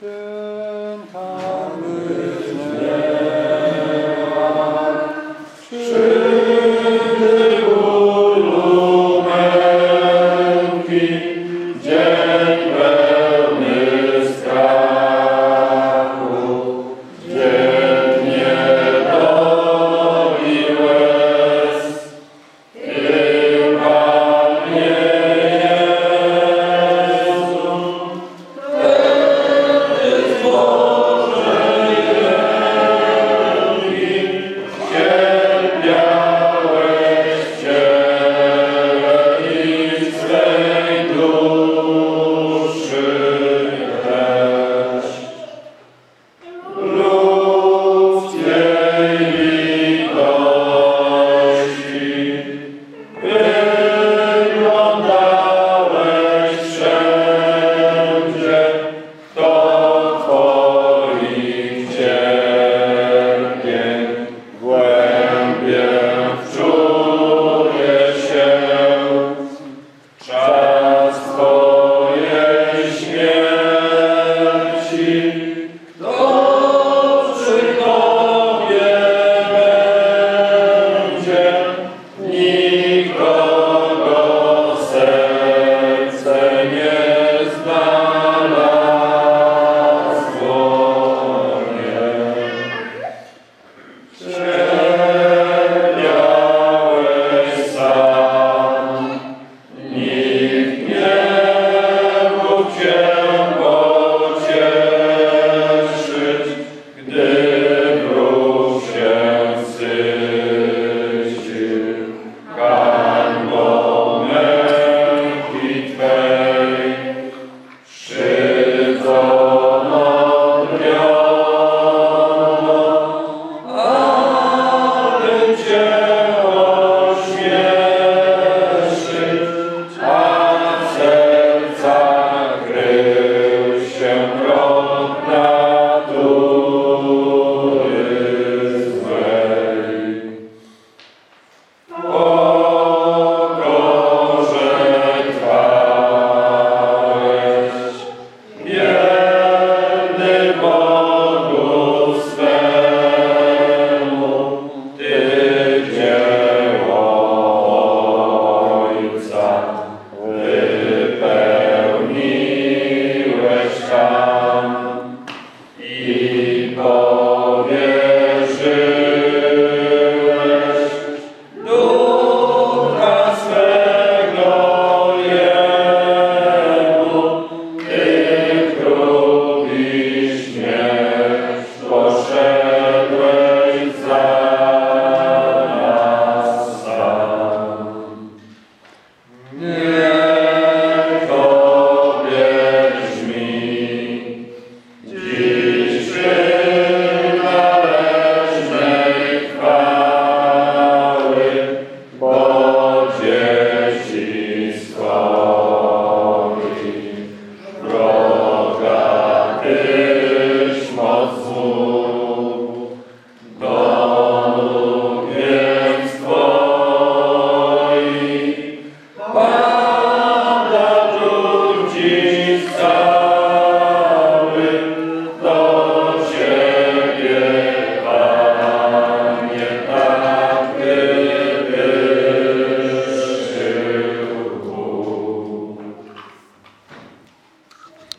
Yeah.